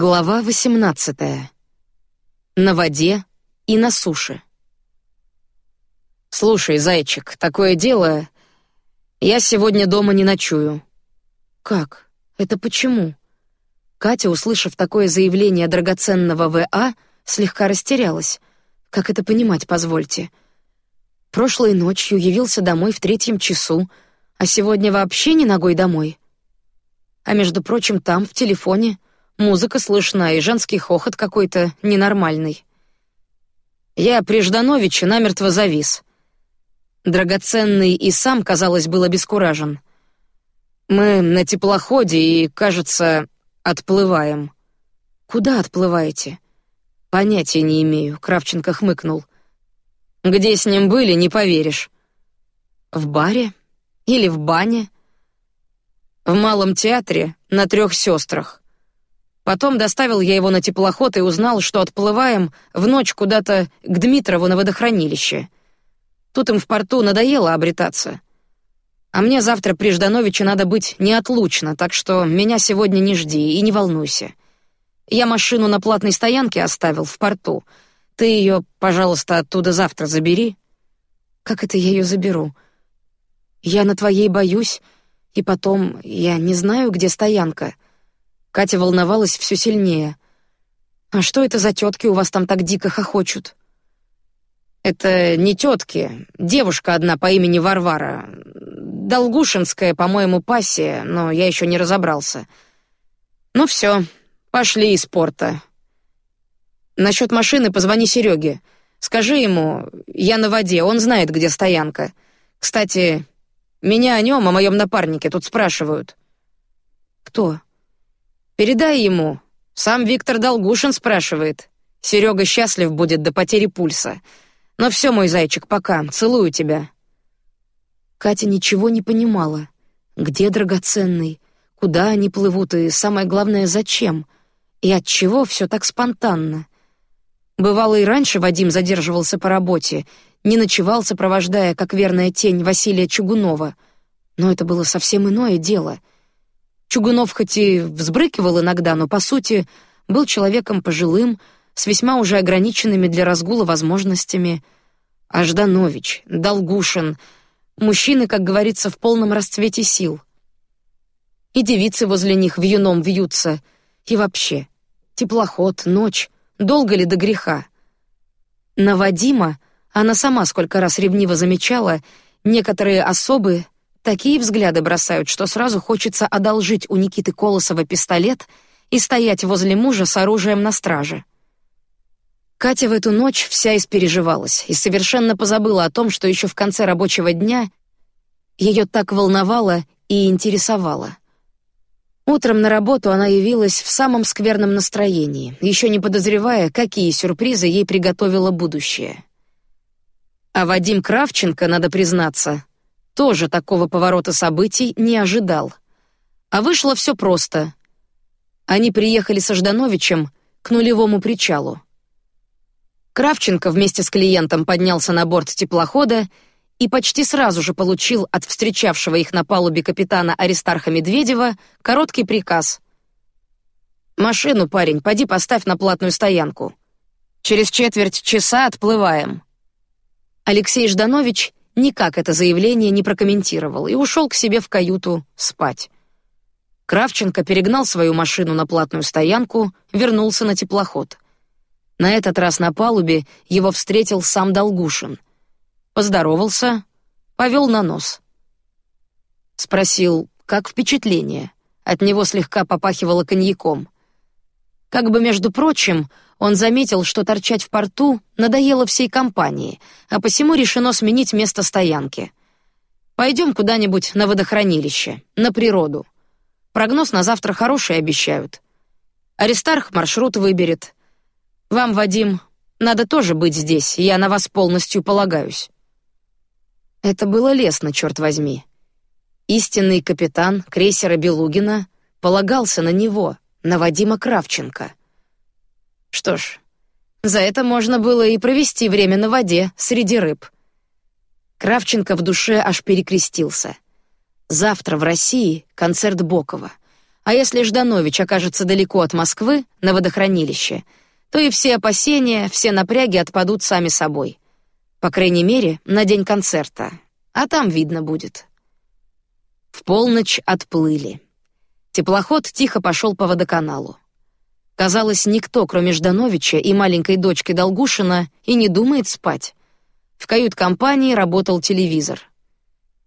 Глава 18. На воде и на суше. Слушай, зайчик, такое дело, я сегодня дома не ночую. Как? Это почему? Катя, услышав такое заявление драгоценного ВА, слегка растерялась. Как это понимать, позвольте? Прошлой ночью явился домой в третьем часу, а сегодня вообще не ногой домой. А между прочим, там в телефоне Музыка слышна и женский хохот какой-то ненормальный. Я при Ждановиче намертво завис. Драгоценный и сам, казалось, был обескуражен. Мы на теплоходе и, кажется, отплываем. Куда отплываете? Понятия не имею. Кравченко хмыкнул. Где с ним были, не поверишь. В баре или в бане? В малом театре на трех сестрах. Потом доставил я его на теплоход и узнал, что отплываем в ночь куда-то к Дмитрову на водохранилище. Тут им в порту надоело обретаться. А мне завтра при Ждановиче надо быть неотлучно, так что меня сегодня не жди и не волнуйся. Я машину на платной стоянке оставил в порту. Ты ее, пожалуйста, оттуда завтра забери. Как это я ее заберу? Я на твоей боюсь, и потом я не знаю, где стоянка. Катя волновалась все сильнее. А что это за тетки у вас там так дико хохочут? Это не тетки, девушка одна по имени Варвара, Долгушинская, по-моему, пассия, но я еще не разобрался. Ну все, пошли из порта. Насчет машины позвони Сереге. Скажи ему, я на воде, он знает, где стоянка. Кстати, меня о нем, о моем напарнике тут спрашивают. Кто? Передай ему. Сам Виктор Долгушин спрашивает. Серега счастлив будет до потери пульса. Но все, мой зайчик, пока. Целую тебя. Катя ничего не понимала. Где драгоценный? Куда они плывут и самое главное, зачем? И от чего все так спонтанно? Бывало и раньше Вадим задерживался по работе, не ночевал, сопровождая, как верная тень Василия Чугунова. Но это было совсем иное дело. Чугунов хоть и взбрыкивал иногда, но по сути был человеком пожилым, с весьма уже ограниченными для разгула возможностями. А Жданович, Долгушин, мужчины, как говорится, в полном расцвете сил. И девицы возле них в юном вьются, и вообще теплоход, ночь, долго ли до греха? На Вадима она сама сколько раз ревниво замечала, некоторые особы Такие взгляды бросают, что сразу хочется одолжить у Никиты Колосова пистолет и стоять возле мужа с оружием на страже. Катя в эту ночь вся испереживалась и совершенно позабыла о том, что еще в конце рабочего дня ее так волновало и интересовало. Утром на работу она явилась в самом скверном настроении, еще не подозревая, какие сюрпризы ей приготовило будущее. А Вадим Кравченко, надо признаться, тоже такого поворота событий не ожидал. А вышло все просто. Они приехали со Ждановичем к нулевому причалу. Кравченко вместе с клиентом поднялся на борт теплохода и почти сразу же получил от встречавшего их на палубе капитана Аристарха Медведева короткий приказ: "Машину, парень, поди поставь на платную стоянку. Через четверть часа отплываем". Алексей Жданович никак это заявление не прокомментировал и ушел к себе в каюту спать. Кравченко перегнал свою машину на платную стоянку, вернулся на теплоход. На этот раз на палубе его встретил сам Долгушин. Поздоровался, повел на нос. Спросил, как впечатление. От него слегка попахивало коньяком. Как бы между прочим, он заметил, что торчать в порту надоело всей компании, а посему решено сменить место стоянки. Пойдем куда-нибудь на водохранилище, на природу. Прогноз на завтра хороший обещают. Аристарх маршрут выберет. Вам, Вадим, надо тоже быть здесь, я на вас полностью полагаюсь. Это было лестно, черт возьми. Истинный капитан крейсера Белугина полагался на него, на Вадима Кравченко. Что ж, за это можно было и провести время на воде среди рыб. Кравченко в душе аж перекрестился. Завтра в России концерт Бокова, А если Жданович окажется далеко от Москвы, на водохранилище, то и все опасения, все напряги отпадут сами собой. По крайней мере, на день концерта. А там видно будет. В полночь отплыли. Теплоход тихо пошел по водоканалу. Казалось, никто, кроме Ждановича и маленькой дочки Долгушина, и не думает спать. В кают-компании работал телевизор.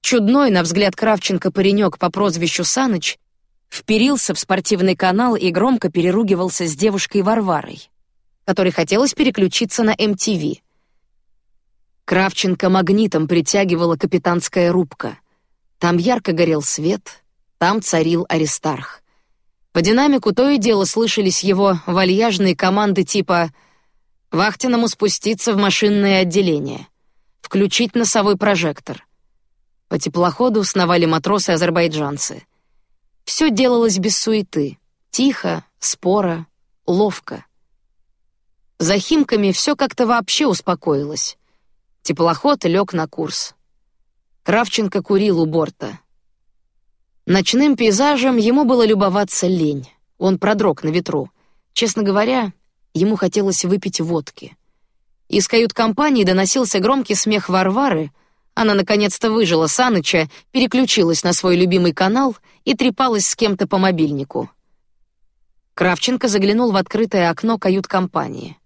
Чудной, на взгляд Кравченко, паренек по прозвищу Саныч вперился в спортивный канал и громко переругивался с девушкой Варварой, которой хотелось переключиться на MTV. Кравченко магнитом притягивала капитанская рубка. Там ярко горел свет, там царил Аристарх. По динамику то и дело слышались его вальяжные команды типа «Вахтенному спуститься в машинное отделение», «Включить носовой прожектор». По теплоходу сновали матросы-азербайджанцы. Все делалось без суеты, тихо, споро, ловко. За Химками все как-то вообще успокоилось. Теплоход лег на курс. Кравченко курил у борта. Ночным пейзажем ему было любоваться лень. Он продрог на ветру. Честно говоря, ему хотелось выпить водки. Из кают-компании доносился громкий смех Варвары, она наконец-то выжила Саныча, переключилась на свой любимый канал и трепалась с кем-то по мобильнику. Кравченко заглянул в открытое окно кают-компании.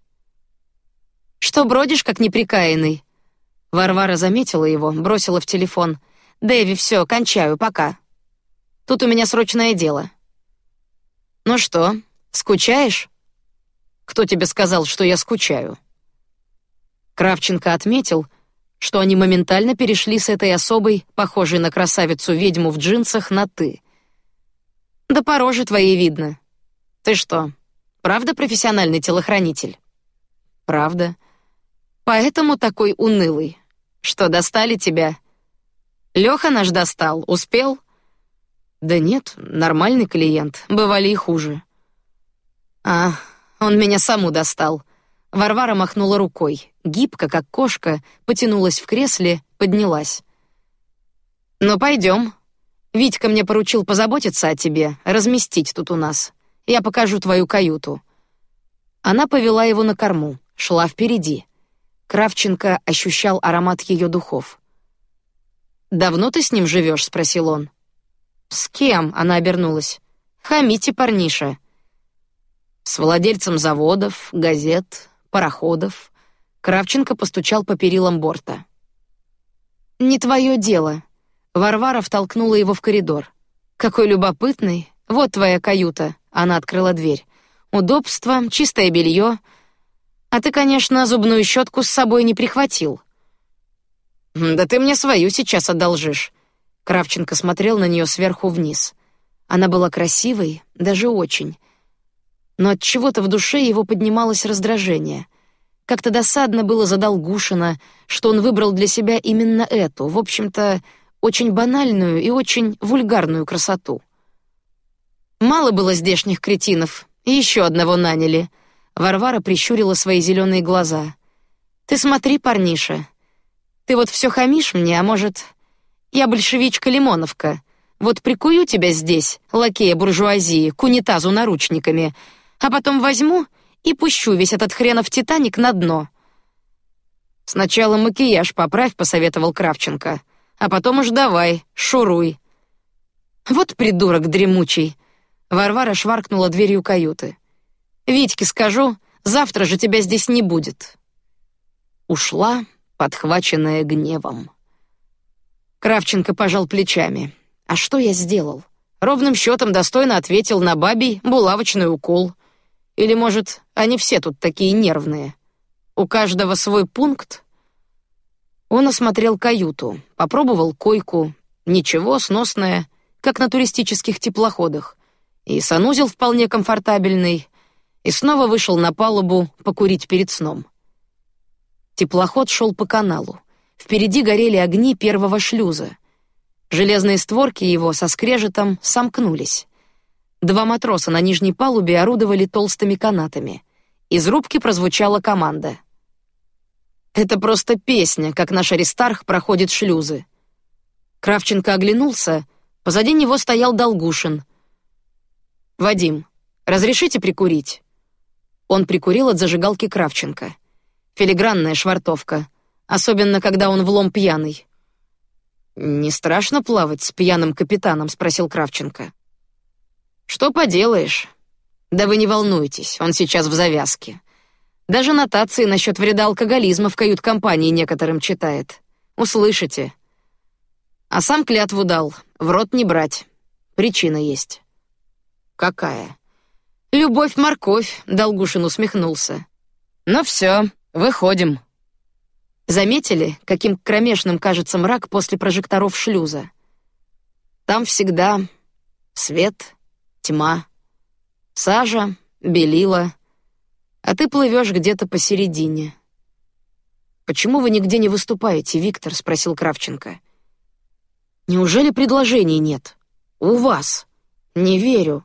Что бродишь как неприкаянный? Варвара заметила его, бросила в телефон. Дэви, все, кончаю, пока. Тут у меня срочное дело. Ну что, скучаешь? Кто тебе сказал, что я скучаю? Кравченко отметил, что они моментально перешли с этой особой, похожей на красавицу-ведьму в джинсах, на «ты». «Да по роже твоей видно. Ты что, правда профессиональный телохранитель?» «Правда. Поэтому такой унылый. Что, достали тебя?» «Леха наш достал, успел?» «Да нет, нормальный клиент, бывали и хуже». «А, он меня саму достал», Варвара махнула рукой, гибко, как кошка, потянулась в кресле, поднялась. «Ну, пойдем. Витька мне поручил позаботиться о тебе, разместить тут у нас. Я покажу твою каюту». Она повела его на корму, шла впереди. Кравченко ощущал аромат ее духов. «Давно ты с ним живешь?» — спросил он. «С кем?» — она обернулась. «Хамите, парниша». «С владельцем заводов, газет, пароходов. Кравченко постучал по перилам борта. Не твое дело. Варвара втолкнула его в коридор. Какой любопытный. Вот твоя каюта. Она открыла дверь. Удобство, чистое белье. А ты, конечно, зубную щетку с собой не прихватил. Да ты мне свою сейчас одолжишь. Кравченко смотрел на нее сверху вниз. Она была красивой, даже очень но от чего-то в душе его поднималось раздражение. Как-то досадно было за Долгушина, что он выбрал для себя именно эту, в общем-то, очень банальную и очень вульгарную красоту. Мало было здешних кретинов, и еще одного наняли. Варвара прищурила свои зеленые глаза. Ты смотри, парниша, ты вот все хамишь мне, а может, я большевичка Лимоновка. Вот прикую тебя здесь, лакея буржуазии, к унитазу наручниками, а потом возьму и пущу весь этот хренов Титаник на дно. Сначала макияж поправь, посоветовал Кравченко, а потом уж давай, шуруй. Вот придурок дремучий. Варвара шваркнула дверью каюты. Витьке скажу, завтра же тебя здесь не будет. Ушла, подхваченная гневом. Кравченко пожал плечами. А что я сделал? Ровным счетом достойно ответил на бабий булавочный укол. Или, может, они все тут такие нервные? У каждого свой пункт? Он осмотрел каюту, попробовал койку. Ничего, сносная, как на туристических теплоходах. И санузел вполне комфортабельный. И снова вышел на палубу покурить перед сном. Теплоход шел по каналу. Впереди горели огни первого шлюза. Железные створки его со скрежетом сомкнулись. Два матроса на нижней палубе орудовали толстыми канатами. Из рубки прозвучала команда. Это просто песня, как наш Аристарх проходит шлюзы. Кравченко оглянулся, позади него стоял Долгушин. Вадим, разрешите прикурить? Он прикурил от зажигалки Кравченко. Филигранная швартовка, особенно когда он влом пьяный. Не страшно плавать с пьяным капитаном, спросил Кравченко. Что поделаешь? Да вы не волнуйтесь, он сейчас в завязке. Даже нотации насчет вреда алкоголизма в кают-компании некоторым читает. Услышите. А сам клятву дал, в рот не брать. Причина есть. Какая? Любовь морковь, Долгушин усмехнулся. Ну все, выходим. Заметили, каким кромешным кажется мрак после прожекторов шлюза? Там всегда свет, тьма, сажа, белила, а ты плывешь где-то посередине. Почему вы нигде не выступаете, Виктор? – спросил Кравченко. Неужели предложений нет? У вас? Не верю.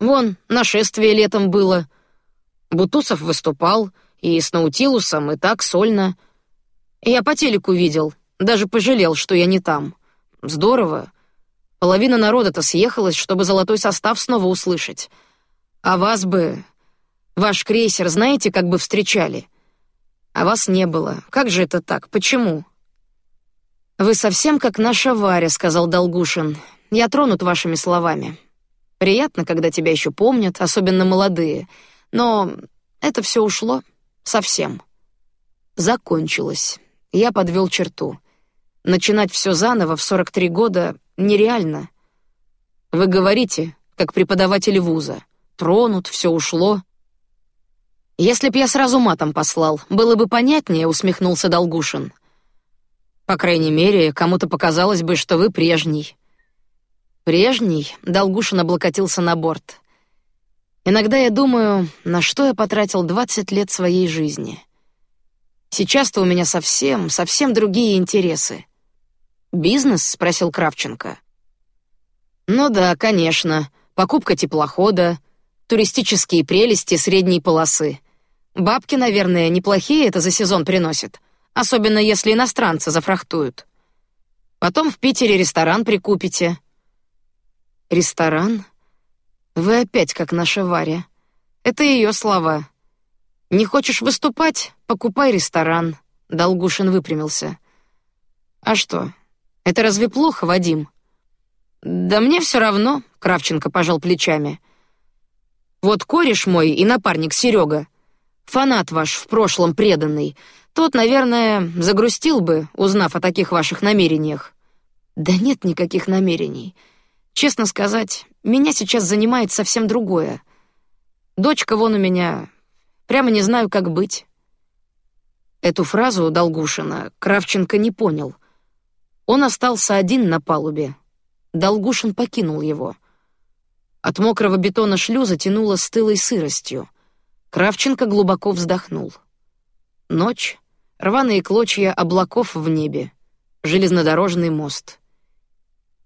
Вон нашествие летом было. Бутусов выступал и с Наутилусом, и так сольно. Я по телеку видел, даже пожалел, что я не там. Здорово. Половина народа-то съехалась, чтобы золотой состав снова услышать. А вас бы, ваш крейсер, знаете, как бы встречали. А вас не было. Как же это так? Почему? Вы совсем как наша Варя, сказал Долгушин. Я тронут вашими словами. Приятно, когда тебя еще помнят, особенно молодые. Но это все ушло совсем. Закончилось. Я подвел черту. Начинать все заново в 43 года нереально. Вы говорите, как преподаватель вуза. Тронут, все ушло. Если б я сразу матом послал, было бы понятнее, усмехнулся Долгушин. По крайней мере, кому-то показалось бы, что вы прежний. Прежний, Долгушин облокотился на борт. Иногда я думаю, на что я потратил двадцать лет своей жизни. Сейчас-то у меня совсем, совсем другие интересы. Бизнес? спросил Кравченко. Ну да, конечно. Покупка теплохода, туристические прелести средней полосы. Бабки, наверное, неплохие это за сезон приносит особенно если иностранцы зафрахтуют. Потом в Питере ресторан прикупите. Ресторан? Вы опять как наша Варя. Это ее слова. Не хочешь выступать? Покупай ресторан. Долгушин выпрямился. А что? Это разве плохо, Вадим? Да мне все равно. Кравченко пожал плечами. Вот кореш мой и напарник Серега, фанат ваш в прошлом преданный, тот, наверное, загрустил бы, узнав о таких ваших намерениях. Да нет никаких намерений. Честно сказать, меня сейчас занимает совсем другое. Дочка вон у меня, прямо не знаю, как быть. Эту фразу Долгушина Кравченко не понял. Он остался один на палубе. Долгушин покинул его. От мокрого бетона шлюза тянуло стылой сыростью. Кравченко глубоко вздохнул. Ночь, рваные клочья облаков в небе, железнодорожный мост.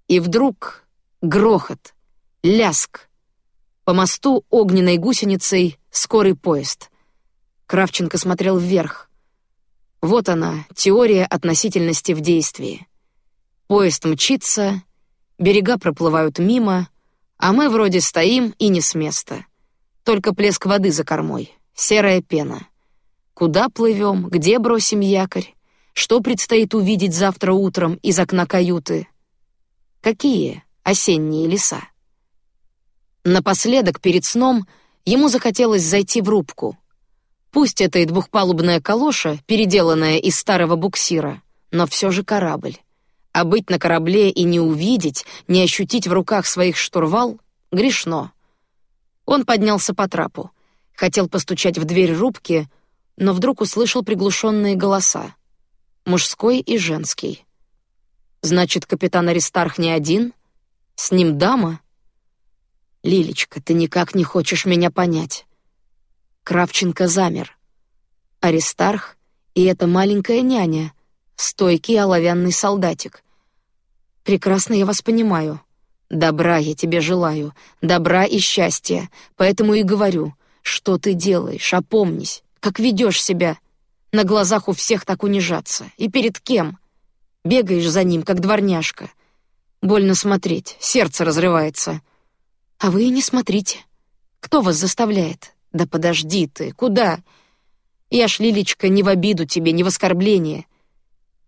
И вдруг грохот, ляск. По мосту огненной гусеницей скорый поезд. Кравченко смотрел вверх. Вот она, теория относительности в действии. Поезд мчится, берега проплывают мимо, а мы вроде стоим и не с места. Только плеск воды за кормой, серая пена. Куда плывем, где бросим якорь, что предстоит увидеть завтра утром из окна каюты. Какие осенние леса. Напоследок перед сном ему захотелось зайти в рубку. Пусть это и двухпалубная калоша, переделанная из старого буксира, но все же корабль. А быть на корабле и не увидеть, не ощутить в руках своих штурвал грешно. Он поднялся по трапу, хотел постучать в дверь рубки, но вдруг услышал приглушенные голоса, мужской и женский. Значит, капитан Аристарх не один, с ним дама. Лилечка, ты никак не хочешь меня понять. Кравченко замер. Аристарх и эта маленькая няня, стойкий оловянный солдатик. Прекрасно я вас понимаю. Добра я тебе желаю, добра и счастья, поэтому и говорю, что ты делаешь, опомнись. Как ведешь себя? На глазах у всех так унижаться. И перед кем? Бегаешь за ним, как дворняжка. Больно смотреть, сердце разрывается. А вы и не смотрите. Кто вас заставляет? Да подожди ты, куда? Я ж, Лилечка, не в обиду тебе, не в оскорбление.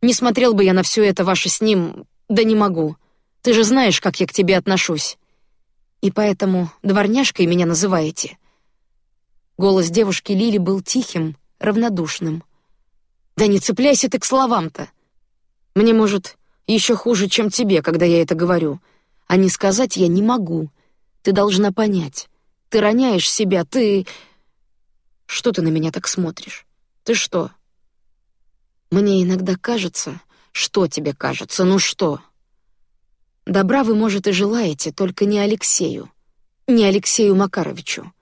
Не смотрел бы я на все это ваше с ним, да не могу. Ты же знаешь, как я к тебе отношусь. И поэтому дворняжкой меня называете. Голос девушки Лили был тихим, равнодушным. Да не цепляйся ты к словам-то. Мне может еще хуже, чем тебе, когда я это говорю. А не сказать я не могу. Ты должна понять. Ты роняешь себя, ты... Что ты на меня так смотришь? Ты что? Мне иногда кажется, что тебе кажется, ну что? Добра вы, может, и желаете, только не Алексею, не Алексею Макаровичу.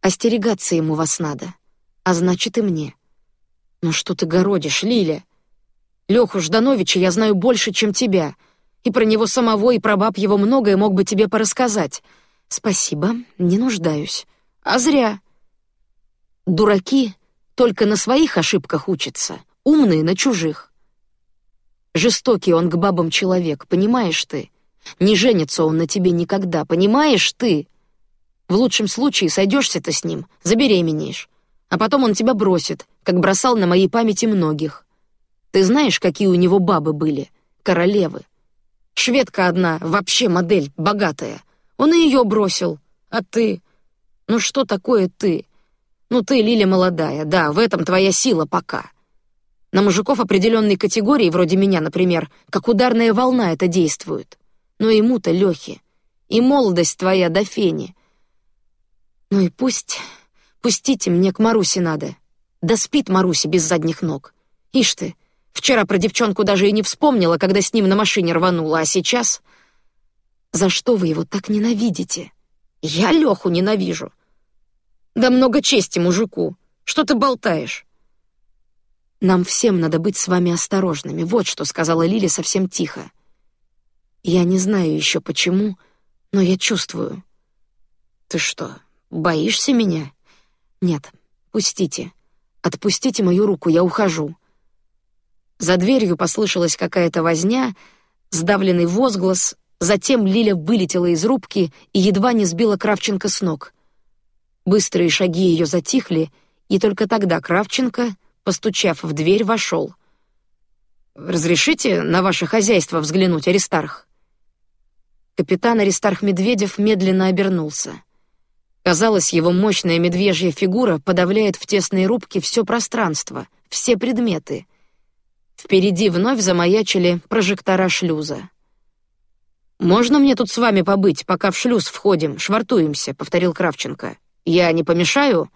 Остерегаться ему вас надо, а значит и мне. Ну что ты городишь, Лиля? Леху Ждановича я знаю больше, чем тебя, и про него самого, и про баб его многое мог бы тебе порассказать. Спасибо, не нуждаюсь. А зря. Дураки только на своих ошибках учатся, умные на чужих. Жестокий он к бабам человек, понимаешь ты? Не женится он на тебе никогда, понимаешь ты? В лучшем случае сойдешься ты с ним, забеременеешь, а потом он тебя бросит, как бросал на моей памяти многих. Ты знаешь, какие у него бабы были, королевы. Шведка одна, вообще модель, богатая. Он и ее бросил. А ты? Ну что такое ты? Ну ты, Лиля молодая, да, в этом твоя сила пока. На мужиков определенной категории, вроде меня, например, как ударная волна это действует. Но ему-то Лехе. И молодость твоя до фени. Ну и пусть... Пустите, мне к Марусе надо. Да спит Маруся без задних ног. Ишь ты, вчера про девчонку даже и не вспомнила, когда с ним на машине рванула, а сейчас... За что вы его так ненавидите? Я Леху ненавижу. Да много чести мужику. Что ты болтаешь? Нам всем надо быть с вами осторожными. Вот что сказала Лили совсем тихо. Я не знаю еще почему, но я чувствую. Ты что, боишься меня? Нет, пустите, отпустите мою руку, я ухожу. За дверью послышалась какая-то возня, сдавленный возглас. Затем Лиля вылетела из рубки и едва не сбила Кравченко с ног. Быстрые шаги ее затихли, и только тогда Кравченко постучав в дверь, вошел. Разрешите на ваше хозяйство взглянуть, Аристарх. Капитан Аристарх Медведев медленно обернулся. Казалось, его мощная медвежья фигура подавляет в тесной рубке все пространство, все предметы. Впереди вновь замаячили прожектора шлюза. Можно мне тут с вами побыть, пока в шлюз входим, швартуемся, повторил Кравченко. Я не помешаю?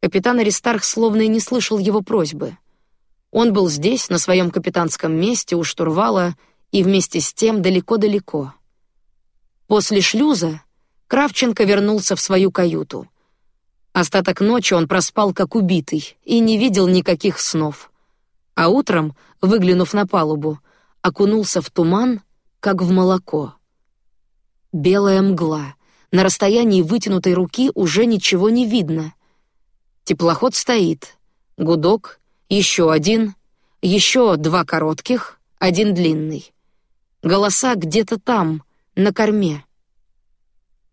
Капитан Аристарх словно и не слышал его просьбы. Он был здесь, на своем капитанском месте у штурвала, и вместе с тем далеко-далеко. После шлюза Кравченко вернулся в свою каюту. Остаток ночи он проспал как убитый и не видел никаких снов. А утром, выглянув на палубу, окунулся в туман, как в молоко. Белая мгла. На расстоянии вытянутой руки уже ничего не видно. Теплоход стоит. Гудок, еще один, еще два коротких, один длинный. Голоса где-то там, на корме.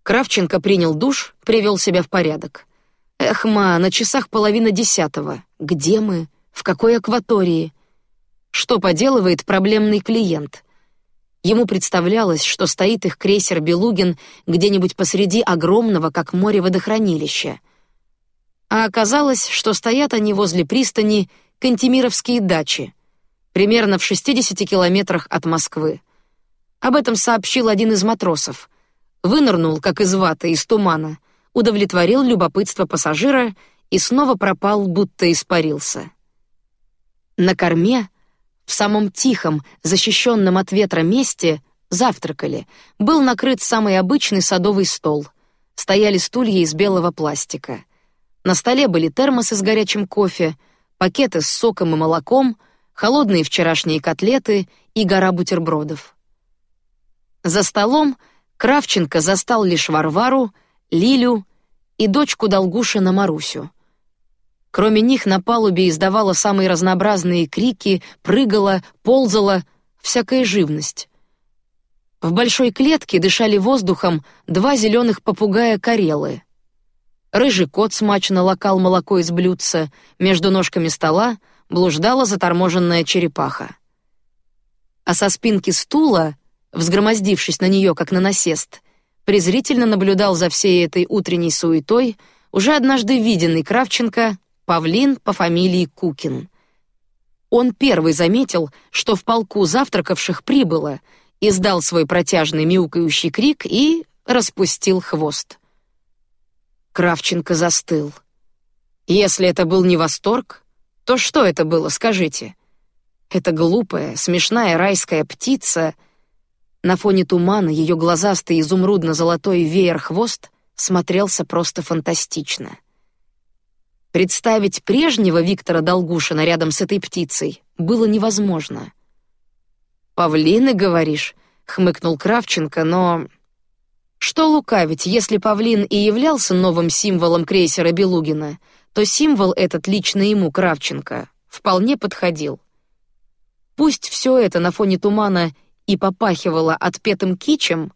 Кравченко принял душ, привел себя в порядок. Эх, ма, на часах половина десятого. Где мы? В какой акватории? Что поделывает проблемный клиент? Ему представлялось, что стоит их крейсер Белугин где-нибудь посреди огромного, как море, водохранилища а оказалось, что стоят они возле пристани Кантемировские дачи, примерно в 60 километрах от Москвы. Об этом сообщил один из матросов. Вынырнул, как из ваты, из тумана, удовлетворил любопытство пассажира и снова пропал, будто испарился. На корме, в самом тихом, защищенном от ветра месте, завтракали. Был накрыт самый обычный садовый стол. Стояли стулья из белого пластика. На столе были термосы с горячим кофе, пакеты с соком и молоком, холодные вчерашние котлеты и гора бутербродов. За столом Кравченко застал лишь Варвару, Лилю и дочку Долгушина Марусю. Кроме них на палубе издавала самые разнообразные крики, прыгала, ползала всякая живность. В большой клетке дышали воздухом два зеленых попугая карелы. Рыжий кот смачно лакал молоко из блюдца, между ножками стола блуждала заторможенная черепаха. А со спинки стула, взгромоздившись на нее как на насест, презрительно наблюдал за всей этой утренней суетой уже однажды виденный Кравченко павлин по фамилии Кукин. Он первый заметил, что в полку завтракавших прибыло, издал свой протяжный мяукающий крик и распустил хвост. Кравченко застыл. Если это был не восторг, то что это было, скажите? Эта глупая, смешная райская птица. На фоне тумана ее глазастый изумрудно-золотой веер-хвост смотрелся просто фантастично. Представить прежнего Виктора Долгушина рядом с этой птицей было невозможно. Павлины, говоришь? хмыкнул Кравченко, но что лукавить, если павлин и являлся новым символом крейсера Белугина, то символ этот лично ему Кравченко вполне подходил. Пусть все это на фоне тумана и попахивало отпетым кичем,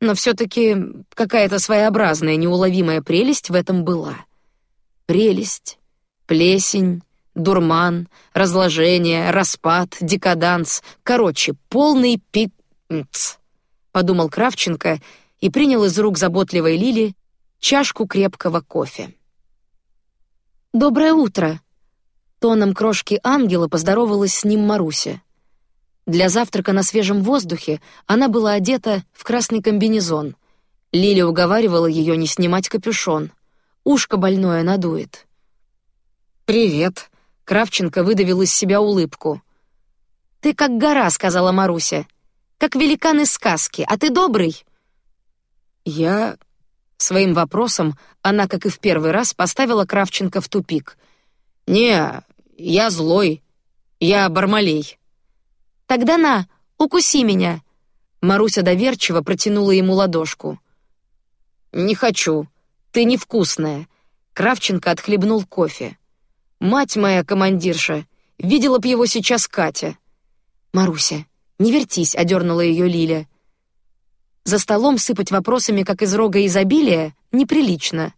но все-таки какая-то своеобразная неуловимая прелесть в этом была. Прелесть, плесень, дурман, разложение, распад, декаданс, короче, полный пи***ц, подумал Кравченко и принял из рук заботливой Лили чашку крепкого кофе. Доброе утро. Тоном крошки ангела поздоровалась с ним Маруся. Для завтрака на свежем воздухе она была одета в красный комбинезон. Лиля уговаривала ее не снимать капюшон. Ушко больное надует. Привет. Кравченко выдавил из себя улыбку. Ты как гора, сказала Маруся, как великан из сказки. А ты добрый? Я своим вопросом она, как и в первый раз, поставила Кравченко в тупик. Не, я злой, я Бармалей. Тогда на, укуси меня. Маруся доверчиво протянула ему ладошку. Не хочу, ты невкусная. Кравченко отхлебнул кофе. Мать моя командирша, видела б его сейчас Катя. Маруся, не вертись, одернула ее Лиля. За столом сыпать вопросами, как из рога изобилия, неприлично.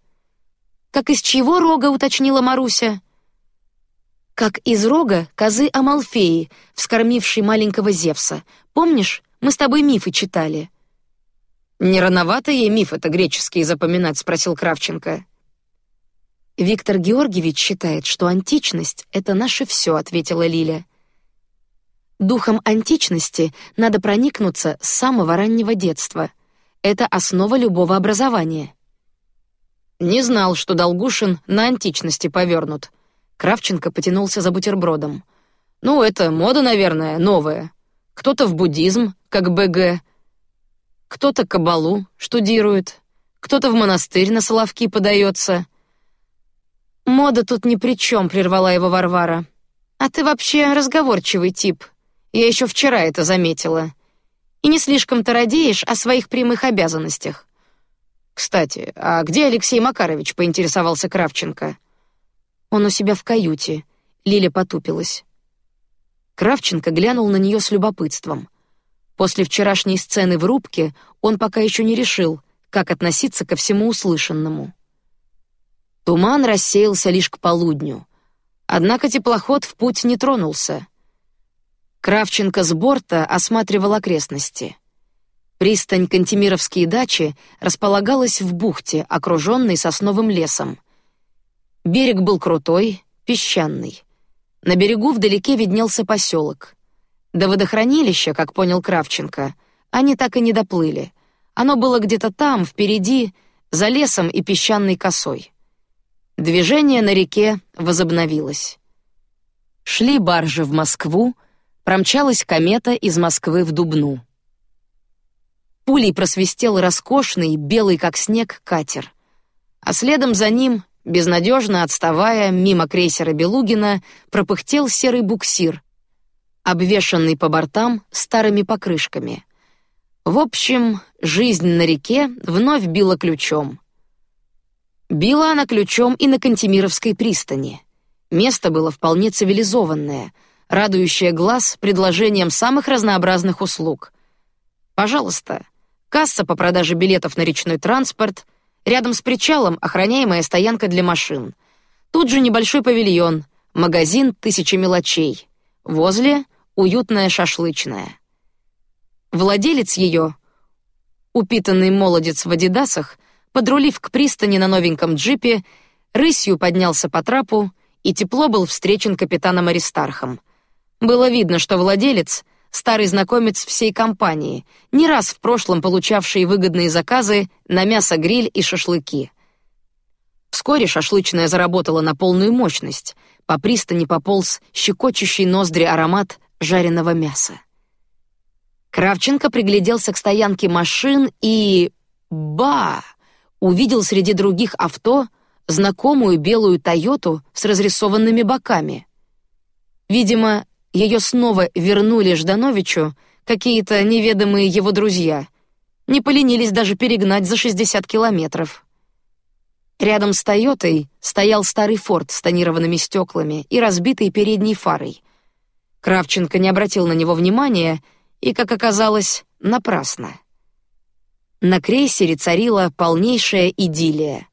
Как из чего рога, уточнила Маруся. Как из рога козы Амалфеи, вскормившей маленького Зевса. Помнишь, мы с тобой мифы читали. Не рановато ей миф это греческие запоминать, спросил Кравченко. Виктор Георгиевич считает, что античность — это наше все, ответила Лиля. Духом античности надо проникнуться с самого раннего детства. Это основа любого образования. Не знал, что Долгушин на античности повернут. Кравченко потянулся за бутербродом. Ну, это мода, наверное, новая. Кто-то в буддизм, как БГ, кто-то кабалу штудирует, кто-то в монастырь на соловки подается. Мода тут ни при чем, прервала его Варвара. А ты вообще разговорчивый тип. Я еще вчера это заметила. И не слишком-то радеешь о своих прямых обязанностях. Кстати, а где Алексей Макарович? Поинтересовался Кравченко. Он у себя в каюте. Лиля потупилась. Кравченко глянул на нее с любопытством. После вчерашней сцены в рубке он пока еще не решил, как относиться ко всему услышанному. Туман рассеялся лишь к полудню, однако теплоход в путь не тронулся. Кравченко с борта осматривал окрестности. Пристань Кантемировские дачи располагалась в бухте, окруженной сосновым лесом. Берег был крутой, песчаный. На берегу вдалеке виднелся поселок. До водохранилища, как понял Кравченко, они так и не доплыли. Оно было где-то там, впереди, за лесом и песчаной косой. Движение на реке возобновилось. Шли баржи в Москву, промчалась комета из Москвы в Дубну. Пулей просвистел роскошный, белый как снег, катер, а следом за ним, безнадежно отставая мимо крейсера Белугина, пропыхтел серый буксир, обвешанный по бортам старыми покрышками. В общем, жизнь на реке вновь била ключом. Била она ключом и на Кантемировской пристани. Место было вполне цивилизованное — радующая глаз предложением самых разнообразных услуг. Пожалуйста, касса по продаже билетов на речной транспорт, рядом с причалом охраняемая стоянка для машин. Тут же небольшой павильон, магазин тысячи мелочей. Возле уютная шашлычная. Владелец ее, упитанный молодец в адидасах, подрулив к пристани на новеньком джипе, рысью поднялся по трапу и тепло был встречен капитаном Аристархом. Было видно, что владелец старый знакомец всей компании, не раз в прошлом получавший выгодные заказы на мясо, гриль и шашлыки. Вскоре шашлычная заработала на полную мощность. По пристани пополз щекочущий ноздри аромат жареного мяса. Кравченко пригляделся к стоянке машин и ба увидел среди других авто знакомую белую Тойоту с разрисованными боками. Видимо, ее снова вернули Ждановичу какие-то неведомые его друзья. Не поленились даже перегнать за 60 километров. Рядом с Тойотой стоял старый Форд с тонированными стеклами и разбитой передней фарой. Кравченко не обратил на него внимания и, как оказалось, напрасно. На крейсере царила полнейшая идиллия.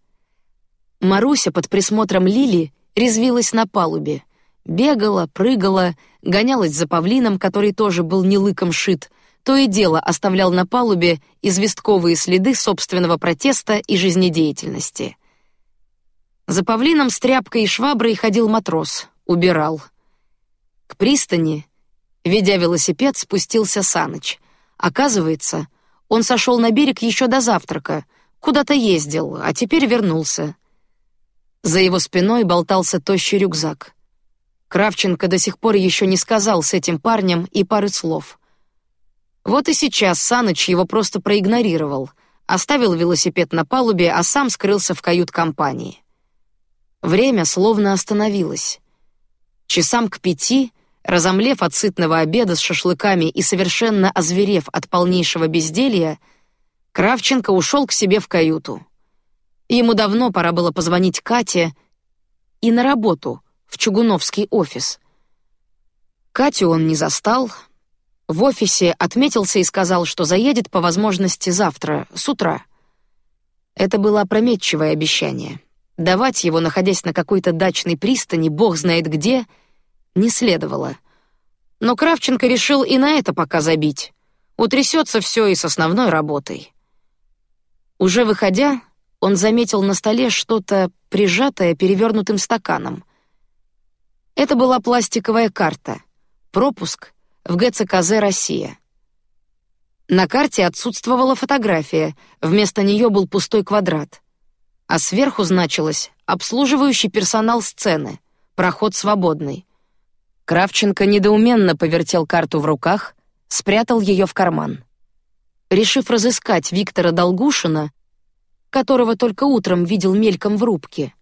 Маруся под присмотром Лили резвилась на палубе, бегала, прыгала, гонялась за павлином, который тоже был не лыком шит, то и дело оставлял на палубе известковые следы собственного протеста и жизнедеятельности. За павлином с тряпкой и шваброй ходил матрос, убирал. К пристани, ведя велосипед, спустился Саныч. Оказывается, он сошел на берег еще до завтрака, куда-то ездил, а теперь вернулся. За его спиной болтался тощий рюкзак. Кравченко до сих пор еще не сказал с этим парнем и пары слов. Вот и сейчас Саныч его просто проигнорировал, оставил велосипед на палубе, а сам скрылся в кают-компании. Время словно остановилось. Часам к пяти, разомлев от сытного обеда с шашлыками и совершенно озверев от полнейшего безделья, Кравченко ушел к себе в каюту. Ему давно пора было позвонить Кате и на работу — в чугуновский офис. Катю он не застал. В офисе отметился и сказал, что заедет по возможности завтра с утра. Это было опрометчивое обещание. Давать его, находясь на какой-то дачной пристани, бог знает где, не следовало. Но Кравченко решил и на это пока забить. Утрясется все и с основной работой. Уже выходя, он заметил на столе что-то прижатое перевернутым стаканом. Это была пластиковая карта, пропуск в ГЦКЗ Россия. На карте отсутствовала фотография, вместо нее был пустой квадрат, а сверху значилось обслуживающий персонал сцены, проход свободный. Кравченко недоуменно повертел карту в руках, спрятал ее в карман. Решив разыскать Виктора Долгушина, которого только утром видел мельком в рубке,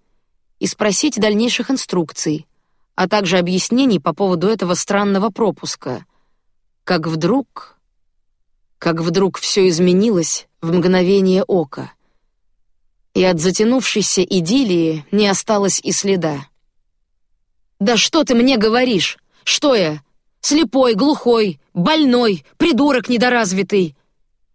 и спросить дальнейших инструкций, а также объяснений по поводу этого странного пропуска. Как вдруг, как вдруг все изменилось в мгновение ока, и от затянувшейся идиллии не осталось и следа. Да что ты мне говоришь? Что я? Слепой, глухой, больной, придурок недоразвитый?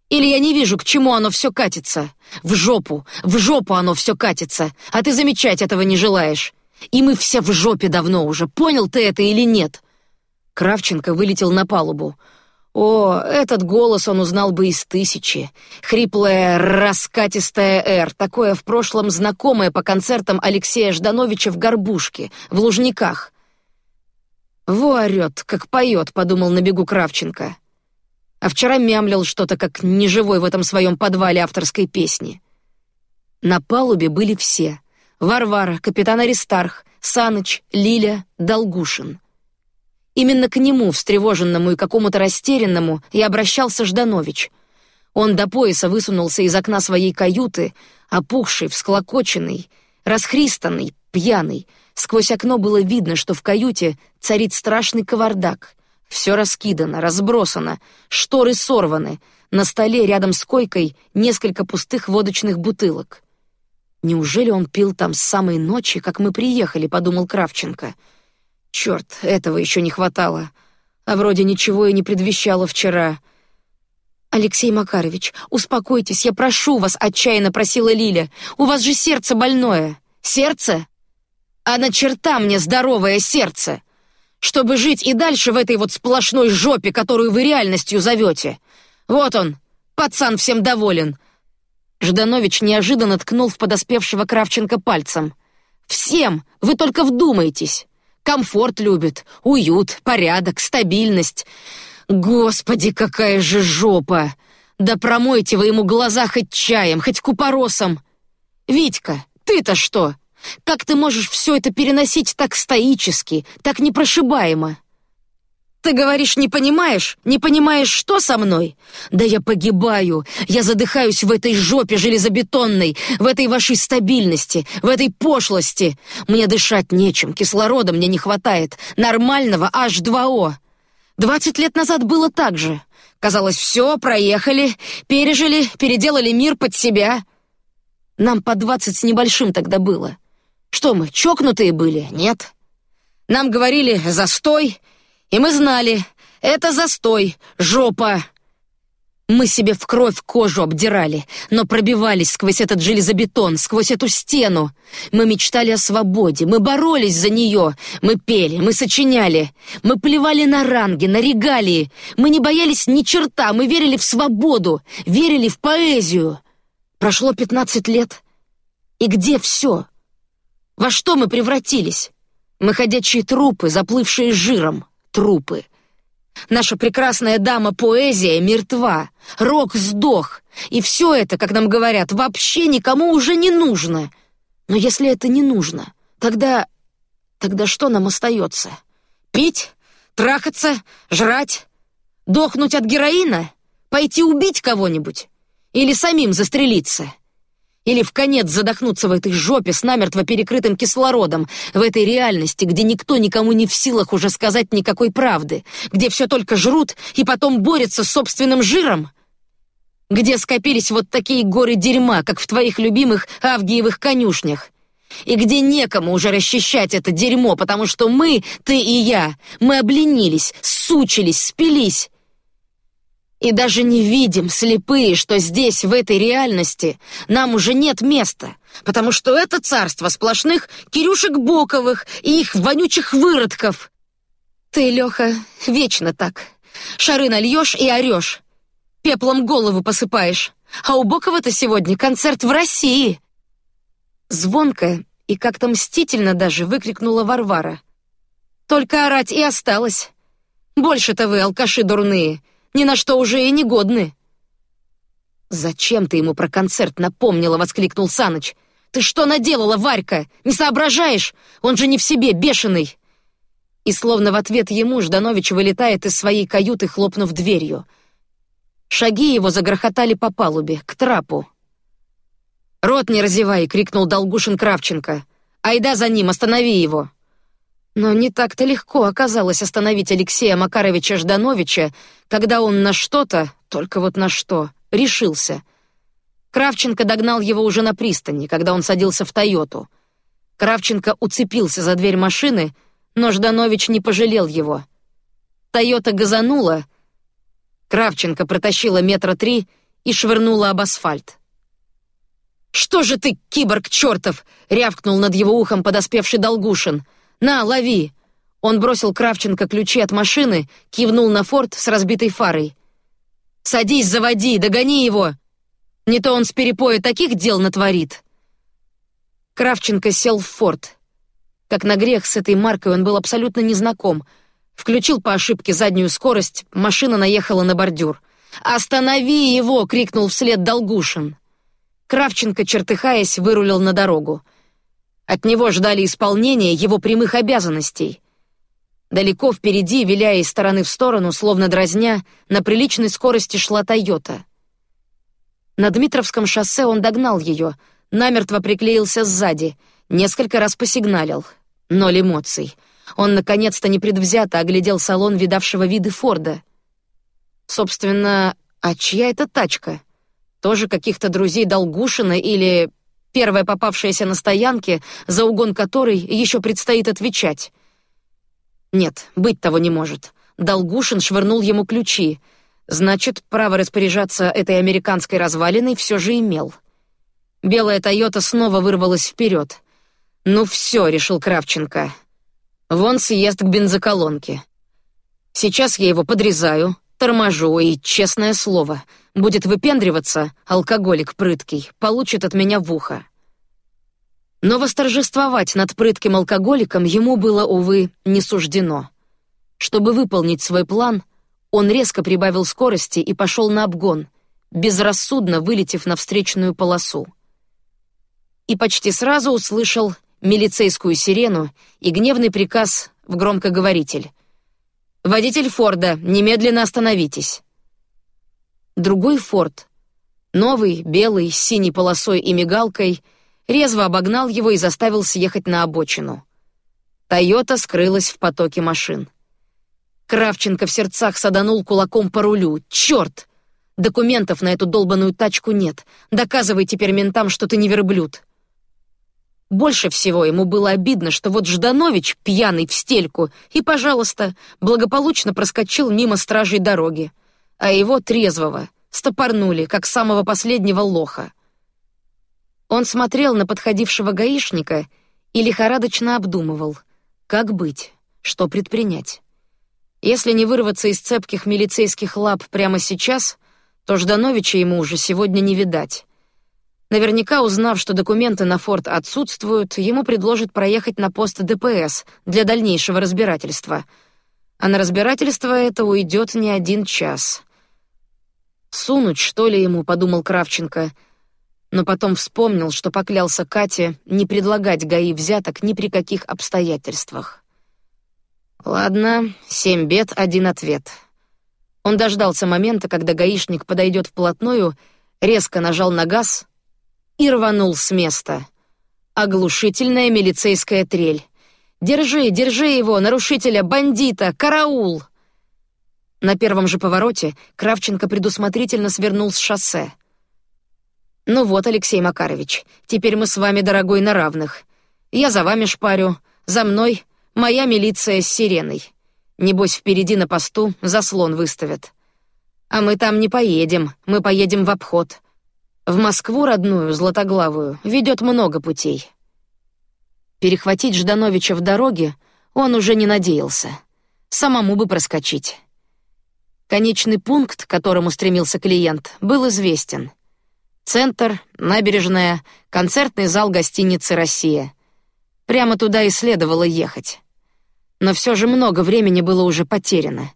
Или я не вижу, к чему оно все катится? В жопу, в жопу оно все катится, а ты замечать этого не желаешь. И мы все в жопе давно уже. Понял ты это или нет? Кравченко вылетел на палубу. О, этот голос он узнал бы из тысячи. Хриплое, раскатистое «Р», такое в прошлом знакомое по концертам Алексея Ждановича в Горбушке, в Лужниках. «Во орет, как поет», — подумал на бегу Кравченко. А вчера мямлил что-то как неживой в этом своем подвале авторской песни. На палубе были все — Варвара, капитан Аристарх, Саныч, Лиля, Долгушин. Именно к нему, встревоженному и какому-то растерянному, и обращался Жданович. Он до пояса высунулся из окна своей каюты, опухший, всклокоченный, расхристанный, пьяный. Сквозь окно было видно, что в каюте царит страшный кавардак. Все раскидано, разбросано, шторы сорваны. На столе рядом с койкой несколько пустых водочных бутылок. Неужели он пил там с самой ночи, как мы приехали, подумал Кравченко. Черт, этого еще не хватало. А вроде ничего и не предвещало вчера. Алексей Макарович, успокойтесь, я прошу вас, отчаянно просила Лиля. У вас же сердце больное. Сердце? А на черта мне здоровое сердце, чтобы жить и дальше в этой вот сплошной жопе, которую вы реальностью зовете. Вот он, пацан всем доволен. Жданович неожиданно ткнул в подоспевшего Кравченко пальцем. Всем, вы только вдумайтесь. Комфорт любит, уют, порядок, стабильность. Господи, какая же жопа! Да промойте вы ему глаза хоть чаем, хоть купоросом. Витька, ты-то что? Как ты можешь все это переносить так стоически, так непрошибаемо? Ты говоришь, не понимаешь? Не понимаешь, что со мной? Да я погибаю. Я задыхаюсь в этой жопе железобетонной, в этой вашей стабильности, в этой пошлости. Мне дышать нечем, кислорода мне не хватает, нормального H2O. Двадцать лет назад было так же. Казалось, все, проехали, пережили, переделали мир под себя. Нам по двадцать с небольшим тогда было. Что мы, чокнутые были? Нет. Нам говорили «застой», и мы знали, это застой, жопа. Мы себе в кровь кожу обдирали, но пробивались сквозь этот железобетон, сквозь эту стену. Мы мечтали о свободе, мы боролись за нее, мы пели, мы сочиняли, мы плевали на ранги, на регалии, мы не боялись ни черта, мы верили в свободу, верили в поэзию. Прошло пятнадцать лет, и где все? Во что мы превратились? Мы ходячие трупы, заплывшие жиром, трупы. Наша прекрасная дама поэзия мертва, рок сдох, и все это, как нам говорят, вообще никому уже не нужно. Но если это не нужно, тогда, тогда что нам остается? Пить, трахаться, жрать, дохнуть от героина, пойти убить кого-нибудь или самим застрелиться? Или в конец задохнуться в этой жопе с намертво перекрытым кислородом, в этой реальности, где никто никому не в силах уже сказать никакой правды, где все только жрут и потом борются с собственным жиром? Где скопились вот такие горы дерьма, как в твоих любимых авгиевых конюшнях? И где некому уже расчищать это дерьмо, потому что мы, ты и я, мы обленились, сучились, спились, и даже не видим, слепые, что здесь, в этой реальности, нам уже нет места, потому что это царство сплошных Кирюшек Боковых и их вонючих выродков. Ты, Леха, вечно так. Шары нальешь и орешь, пеплом голову посыпаешь. А у Бокова-то сегодня концерт в России. Звонко и как-то мстительно даже выкрикнула Варвара. Только орать и осталось. Больше-то вы алкаши дурные ни на что уже и не годны. Зачем ты ему про концерт напомнила? воскликнул Саныч. Ты что наделала, Варька? Не соображаешь? Он же не в себе, бешеный. И словно в ответ ему Жданович вылетает из своей каюты, хлопнув дверью. Шаги его загрохотали по палубе к трапу. Рот не разевай! крикнул Долгушин Кравченко. Айда за ним, останови его. Но не так-то легко оказалось остановить Алексея Макаровича Ждановича, когда он на что-то, только вот на что, решился. Кравченко догнал его уже на пристани, когда он садился в Тойоту. Кравченко уцепился за дверь машины, но Жданович не пожалел его. Тойота газанула. Кравченко протащила метра три и швырнула об асфальт. Что же ты, киборг чертов! рявкнул над его ухом подоспевший Долгушин. На, лови!» Он бросил Кравченко ключи от машины, кивнул на форт с разбитой фарой. «Садись, заводи, догони его! Не то он с перепоя таких дел натворит!» Кравченко сел в форт. Как на грех с этой маркой он был абсолютно незнаком. Включил по ошибке заднюю скорость, машина наехала на бордюр. «Останови его!» — крикнул вслед Долгушин. Кравченко, чертыхаясь, вырулил на дорогу. От него ждали исполнения его прямых обязанностей. Далеко впереди, виляя из стороны в сторону, словно дразня, на приличной скорости шла Тойота. На Дмитровском шоссе он догнал ее, намертво приклеился сзади, несколько раз посигналил. Ноль эмоций. Он наконец-то непредвзято оглядел салон видавшего виды Форда. Собственно, а чья это тачка? Тоже каких-то друзей Долгушина или первая попавшаяся на стоянке, за угон которой еще предстоит отвечать. Нет, быть того не может. Долгушин швырнул ему ключи. Значит, право распоряжаться этой американской развалиной все же имел. Белая Тойота снова вырвалась вперед. Ну все, решил Кравченко. Вон съезд к бензоколонке. Сейчас я его подрезаю, торможу и, честное слово, будет выпендриваться, алкоголик прыткий, получит от меня в ухо. Но восторжествовать над прытким алкоголиком ему было, увы, не суждено. Чтобы выполнить свой план, он резко прибавил скорости и пошел на обгон, безрассудно вылетев на встречную полосу. И почти сразу услышал милицейскую сирену и гневный приказ в громкоговоритель. «Водитель Форда, немедленно остановитесь!» Другой Форд, новый, белый, с синей полосой и мигалкой, резво обогнал его и заставил съехать на обочину. Тойота скрылась в потоке машин. Кравченко в сердцах саданул кулаком по рулю. Черт! Документов на эту долбаную тачку нет. Доказывай теперь ментам, что ты не верблюд. Больше всего ему было обидно, что вот Жданович, пьяный в стельку, и, пожалуйста, благополучно проскочил мимо стражей дороги, а его трезвого стопорнули, как самого последнего лоха. Он смотрел на подходившего гаишника и лихорадочно обдумывал, как быть, что предпринять. Если не вырваться из цепких милицейских лап прямо сейчас, то Ждановича ему уже сегодня не видать. Наверняка, узнав, что документы на форт отсутствуют, ему предложат проехать на пост ДПС для дальнейшего разбирательства. А на разбирательство это уйдет не один час. Сунуть что ли ему, подумал Кравченко, но потом вспомнил, что поклялся Кате не предлагать ГАИ взяток ни при каких обстоятельствах. Ладно, семь бед, один ответ. Он дождался момента, когда гаишник подойдет вплотную, резко нажал на газ и рванул с места. Оглушительная милицейская трель. Держи, держи его, нарушителя, бандита, караул! На первом же повороте Кравченко предусмотрительно свернул с шоссе. Ну вот, Алексей Макарович, теперь мы с вами, дорогой, на равных. Я за вами шпарю, за мной Моя милиция с сиреной. Небось, впереди на посту заслон выставят. А мы там не поедем, мы поедем в обход. В Москву родную, Златоглавую, ведет много путей. Перехватить Ждановича в дороге он уже не надеялся. Самому бы проскочить. Конечный пункт, к которому стремился клиент, был известен. Центр, набережная, концертный зал гостиницы «Россия». Прямо туда и следовало ехать. Но все же много времени было уже потеряно.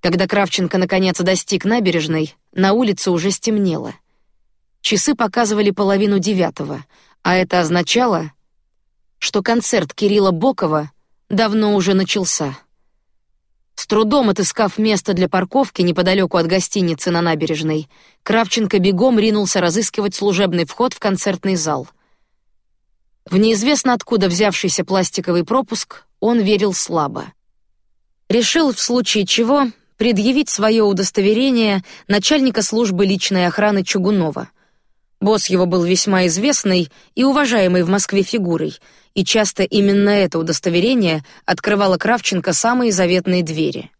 Когда Кравченко наконец достиг набережной, на улице уже стемнело. Часы показывали половину девятого, а это означало, что концерт Кирилла Бокова давно уже начался. С трудом отыскав место для парковки неподалеку от гостиницы на набережной, Кравченко бегом ринулся разыскивать служебный вход в концертный зал. В неизвестно откуда взявшийся пластиковый пропуск он верил слабо. Решил в случае чего предъявить свое удостоверение начальника службы личной охраны Чугунова. Босс его был весьма известный и уважаемый в Москве фигурой, и часто именно это удостоверение открывало Кравченко самые заветные двери.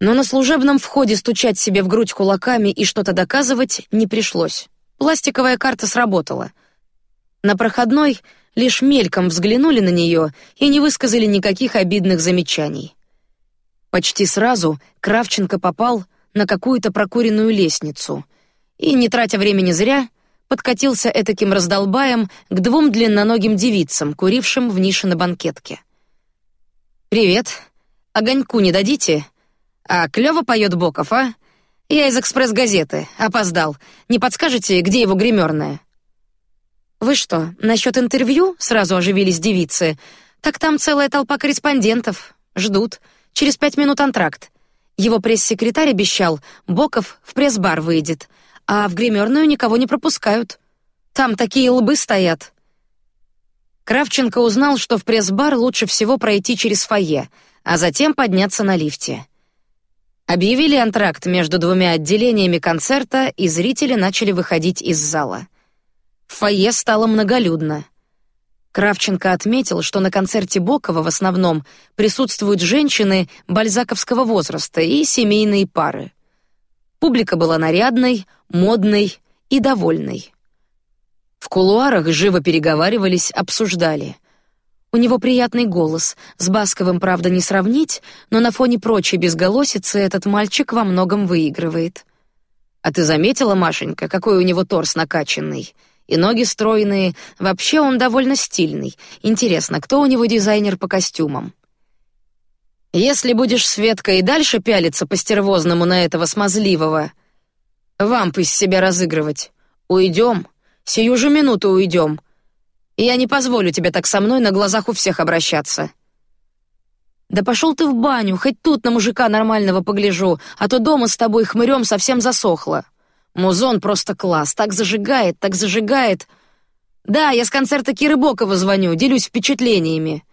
Но на служебном входе стучать себе в грудь кулаками и что-то доказывать не пришлось. Пластиковая карта сработала. На проходной лишь мельком взглянули на нее и не высказали никаких обидных замечаний. Почти сразу Кравченко попал на какую-то прокуренную лестницу и, не тратя времени зря, подкатился этаким раздолбаем к двум длинноногим девицам, курившим в нише на банкетке. Привет, огоньку не дадите? А клево поет Боков, а? Я из экспресс-газеты, опоздал. Не подскажете, где его гримерная? Вы что, насчет интервью? Сразу оживились девицы. Так там целая толпа корреспондентов. Ждут. Через пять минут антракт. Его пресс-секретарь обещал, Боков в пресс-бар выйдет, а в гримерную никого не пропускают. Там такие лбы стоят. Кравченко узнал, что в пресс-бар лучше всего пройти через фойе, а затем подняться на лифте. Объявили антракт между двумя отделениями концерта, и зрители начали выходить из зала. В фойе стало многолюдно. Кравченко отметил, что на концерте Бокова в основном присутствуют женщины бальзаковского возраста и семейные пары. Публика была нарядной, модной и довольной. В кулуарах живо переговаривались, обсуждали. У него приятный голос, с Басковым, правда, не сравнить, но на фоне прочей безголосицы этот мальчик во многом выигрывает. А ты заметила, Машенька, какой у него торс накачанный? И ноги стройные, вообще он довольно стильный. Интересно, кто у него дизайнер по костюмам? Если будешь Светка и дальше пялиться по стервозному на этого смазливого, вамп из себя разыгрывать, уйдем, сию же минуту уйдем. Я не позволю тебе так со мной на глазах у всех обращаться. Да пошел ты в баню, хоть тут на мужика нормального погляжу, а то дома с тобой хмырем совсем засохло. Музон просто класс, так зажигает, так зажигает. Да, я с концерта Киры Бокова звоню, делюсь впечатлениями.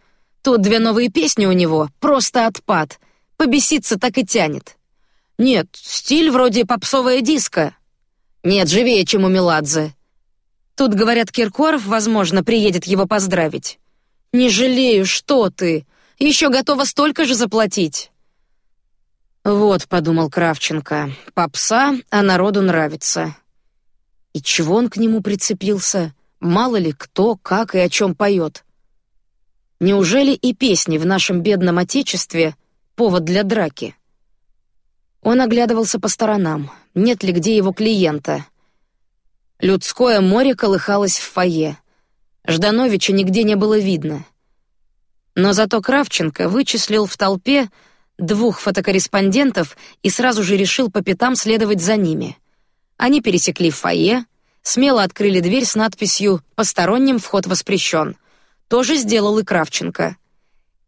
Тут две новые песни у него, просто отпад. Побеситься так и тянет. Нет, стиль вроде попсовая диско. Нет, живее, чем у Меладзе. Тут говорят, Киркоров, возможно, приедет его поздравить. Не жалею, что ты. Еще готова столько же заплатить. Вот, подумал Кравченко, попса, а народу нравится. И чего он к нему прицепился? Мало ли кто, как и о чем поет. Неужели и песни в нашем бедном отечестве повод для драки? Он оглядывался по сторонам, нет ли где его клиента. Людское море колыхалось в фойе. Ждановича нигде не было видно. Но зато Кравченко вычислил в толпе двух фотокорреспондентов и сразу же решил по пятам следовать за ними. Они пересекли фойе, смело открыли дверь с надписью «Посторонним вход воспрещен», тоже сделал и Кравченко.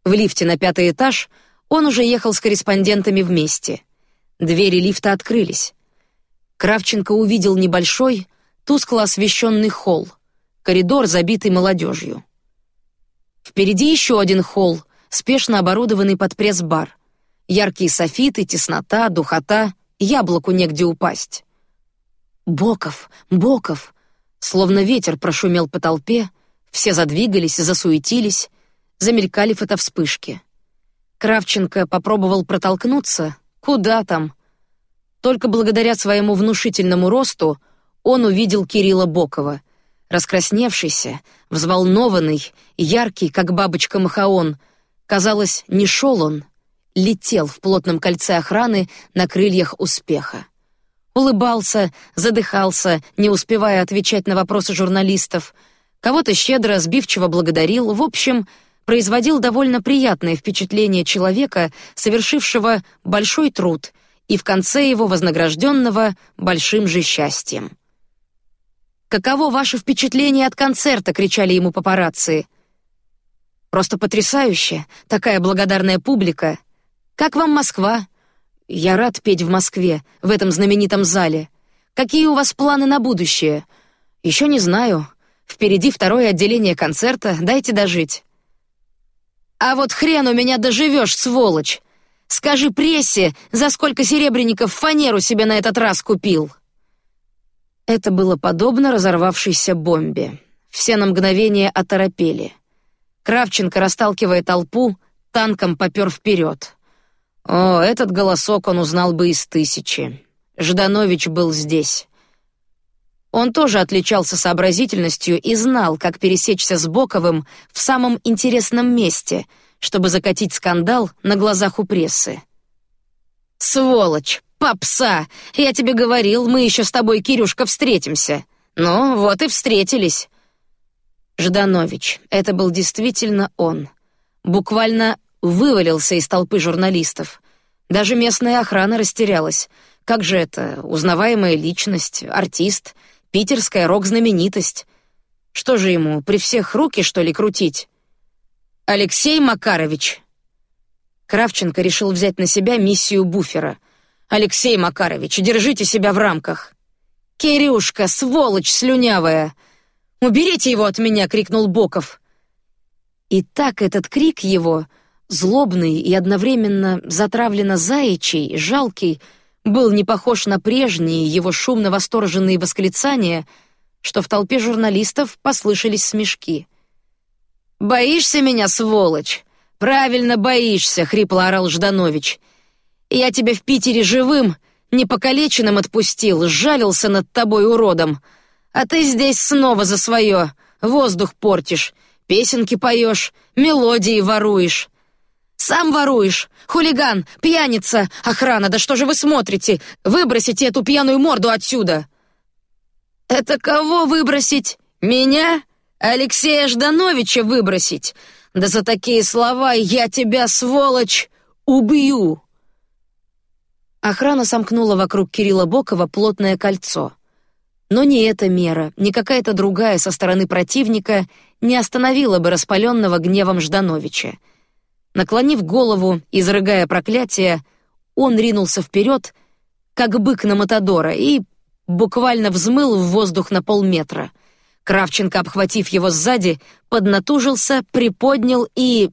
В лифте на пятый этаж он уже ехал с корреспондентами вместе. Двери лифта открылись. Кравченко увидел небольшой, тускло освещенный холл, коридор, забитый молодежью. Впереди еще один холл, спешно оборудованный под пресс-бар. Яркие софиты, теснота, духота, яблоку негде упасть. Боков, Боков, словно ветер прошумел по толпе, все задвигались, засуетились, замелькали фотовспышки. Кравченко попробовал протолкнуться, куда там. Только благодаря своему внушительному росту он увидел Кирилла Бокова, раскрасневшийся, взволнованный, яркий, как бабочка Махаон. Казалось, не шел он, летел в плотном кольце охраны на крыльях успеха. Улыбался, задыхался, не успевая отвечать на вопросы журналистов — кого-то щедро, сбивчиво благодарил, в общем, производил довольно приятное впечатление человека, совершившего большой труд и в конце его вознагражденного большим же счастьем. Каково ваше впечатление от концерта? кричали ему папарацци. Просто потрясающе, такая благодарная публика. Как вам Москва? Я рад петь в Москве, в этом знаменитом зале. Какие у вас планы на будущее? Еще не знаю. Впереди второе отделение концерта, дайте дожить. А вот хрен у меня доживешь, сволочь. Скажи прессе, за сколько серебряников фанеру себе на этот раз купил. Это было подобно разорвавшейся бомбе. Все на мгновение оторопели. Кравченко, расталкивая толпу, танком попер вперед. О, этот голосок он узнал бы из тысячи. Жданович был здесь. Он тоже отличался сообразительностью и знал, как пересечься с Боковым в самом интересном месте, чтобы закатить скандал на глазах у прессы. Сволочь, попса! Я тебе говорил, мы еще с тобой, Кирюшка, встретимся. Ну, вот и встретились. Жданович, это был действительно он. Буквально вывалился из толпы журналистов. Даже местная охрана растерялась. Как же это, узнаваемая личность, артист — питерская рок-знаменитость. Что же ему, при всех руки, что ли, крутить? Алексей Макарович. Кравченко решил взять на себя миссию буфера. Алексей Макарович, держите себя в рамках. Кирюшка, сволочь слюнявая! Уберите его от меня! крикнул Боков. И так этот крик его, злобный и одновременно затравленно заячий, жалкий, был не похож на прежние его шумно восторженные восклицания, что в толпе журналистов послышались смешки. Боишься меня, сволочь? Правильно боишься, хрипло орал Жданович. Я тебя в Питере живым Непокалеченным отпустил, жалился над тобой уродом. А ты здесь снова за свое. Воздух портишь, песенки поешь, мелодии воруешь. Сам воруешь, хулиган, пьяница, охрана, да что же вы смотрите? Выбросите эту пьяную морду отсюда. Это кого выбросить? Меня? Алексея Ждановича выбросить? Да за такие слова я тебя, сволочь, убью. Охрана сомкнула вокруг Кирилла Бокова плотное кольцо. Но ни эта мера, ни какая-то другая со стороны противника не остановила бы распаленного гневом Ждановича. Наклонив голову, и изрыгая проклятие, он ринулся вперед, как бык на Матадора, и буквально взмыл в воздух на полметра. Кравченко, обхватив его сзади, поднатужился, приподнял и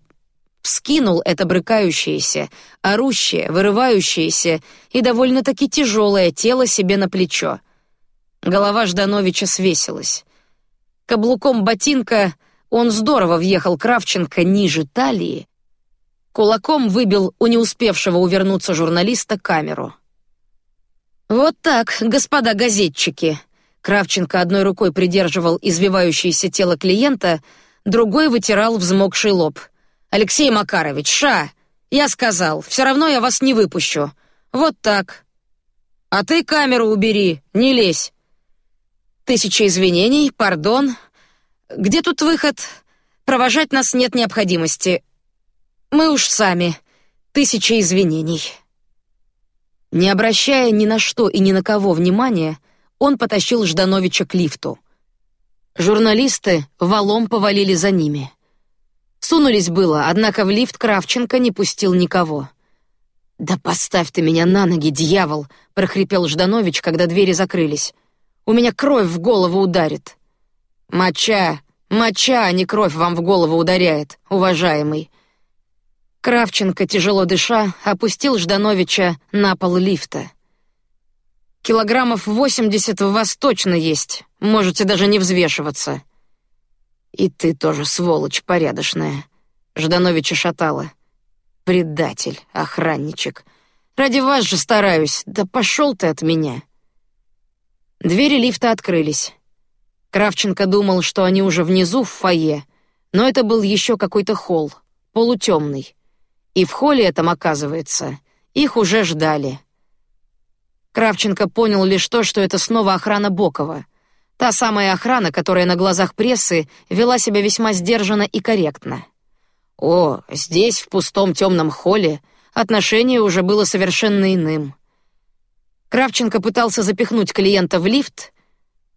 вскинул это брыкающееся, орущее, вырывающееся и довольно-таки тяжелое тело себе на плечо. Голова Ждановича свесилась. Каблуком ботинка он здорово въехал Кравченко ниже талии, кулаком выбил у не успевшего увернуться журналиста камеру. Вот так, господа газетчики. Кравченко одной рукой придерживал извивающееся тело клиента, другой вытирал взмокший лоб. Алексей Макарович, ша, я сказал, все равно я вас не выпущу. Вот так. А ты камеру убери, не лезь. Тысяча извинений, пардон. Где тут выход? Провожать нас нет необходимости. Мы уж сами. Тысяча извинений. Не обращая ни на что и ни на кого внимания, он потащил Ждановича к лифту. Журналисты валом повалили за ними. Сунулись было, однако в лифт Кравченко не пустил никого. Да поставь ты меня на ноги, дьявол! прохрипел Жданович, когда двери закрылись. У меня кровь в голову ударит. Моча, моча, а не кровь вам в голову ударяет, уважаемый. Кравченко, тяжело дыша, опустил Ждановича на пол лифта. Килограммов восемьдесят в вас точно есть, можете даже не взвешиваться. И ты тоже сволочь порядочная. Ждановича шатала. Предатель, охранничек. Ради вас же стараюсь. Да пошел ты от меня. Двери лифта открылись. Кравченко думал, что они уже внизу в фойе, но это был еще какой-то холл, полутемный. И в холле этом оказывается их уже ждали. Кравченко понял лишь то, что это снова охрана Бокова, та самая охрана, которая на глазах прессы вела себя весьма сдержанно и корректно. О, здесь в пустом темном холле отношение уже было совершенно иным. Кравченко пытался запихнуть клиента в лифт.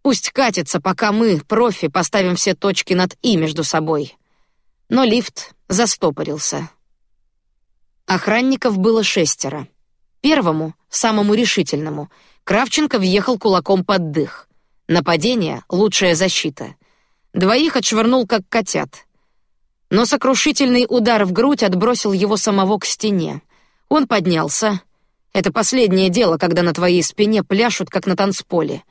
Пусть катится, пока мы, профи, поставим все точки над и между собой. Но лифт застопорился. Охранников было шестеро. Первому, самому решительному, Кравченко въехал кулаком под дых. Нападение — лучшая защита. Двоих отшвырнул как котят. Но сокрушительный удар в грудь отбросил его самого к стене. Он поднялся, это последнее дело, когда на твоей спине пляшут, как на танцполе.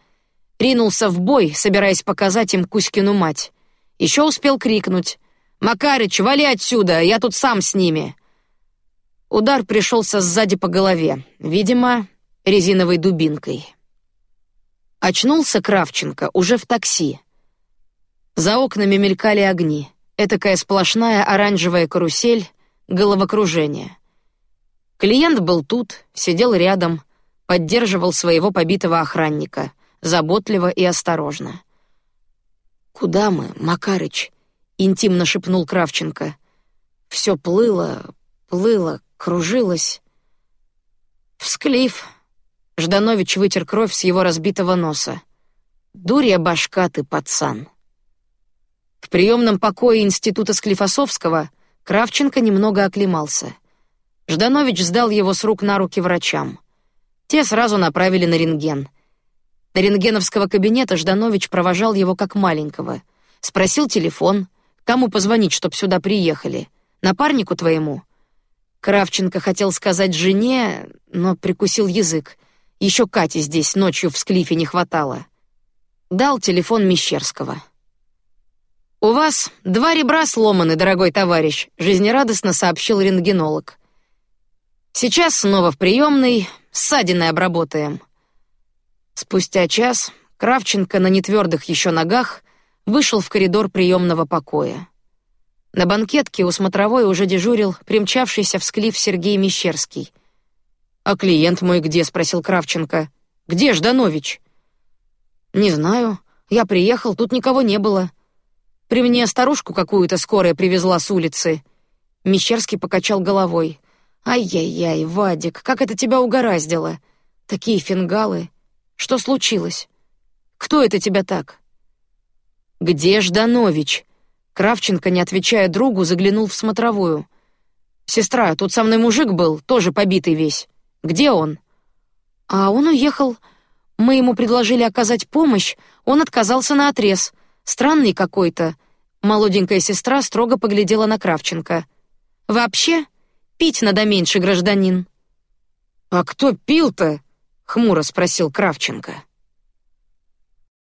Ринулся в бой, собираясь показать им Кузькину мать. Еще успел крикнуть: "Макарыч, вали отсюда, я тут сам с ними". Удар пришелся сзади по голове, видимо, резиновой дубинкой. Очнулся Кравченко уже в такси. За окнами мелькали огни. Этакая сплошная оранжевая карусель, головокружение. Клиент был тут, сидел рядом, поддерживал своего побитого охранника, заботливо и осторожно. Куда мы, Макарыч? интимно шепнул Кравченко. Все плыло, плыло, кружилось. Всклив. Жданович вытер кровь с его разбитого носа. Дурья башка ты, пацан. В приемном покое института Склифосовского Кравченко немного оклемался. Жданович сдал его с рук на руки врачам. Те сразу направили на рентген. До рентгеновского кабинета Жданович провожал его как маленького. Спросил телефон, кому позвонить, чтоб сюда приехали. Напарнику твоему. Кравченко хотел сказать жене, но прикусил язык. Еще Кати здесь ночью в склифе не хватало. Дал телефон Мещерского. У вас два ребра сломаны, дорогой товарищ, жизнерадостно сообщил рентгенолог. Сейчас снова в приемной, ссадины обработаем. Спустя час Кравченко на нетвердых еще ногах вышел в коридор приемного покоя. На банкетке у смотровой уже дежурил примчавшийся в склиф Сергей Мещерский. А клиент мой где? спросил Кравченко. Где Жданович? Не знаю. Я приехал, тут никого не было. При мне старушку какую-то скорая привезла с улицы. Мещерский покачал головой. Ай-яй-яй, Вадик, как это тебя угораздило? Такие фингалы. Что случилось? Кто это тебя так? Где Жданович? Кравченко, не отвечая другу, заглянул в смотровую. Сестра, тут со мной мужик был, тоже побитый весь. Где он? А он уехал. Мы ему предложили оказать помощь, он отказался на отрез. Странный какой-то. Молоденькая сестра строго поглядела на Кравченко. Вообще, пить надо меньше, гражданин. А кто пил-то? Хмуро спросил Кравченко.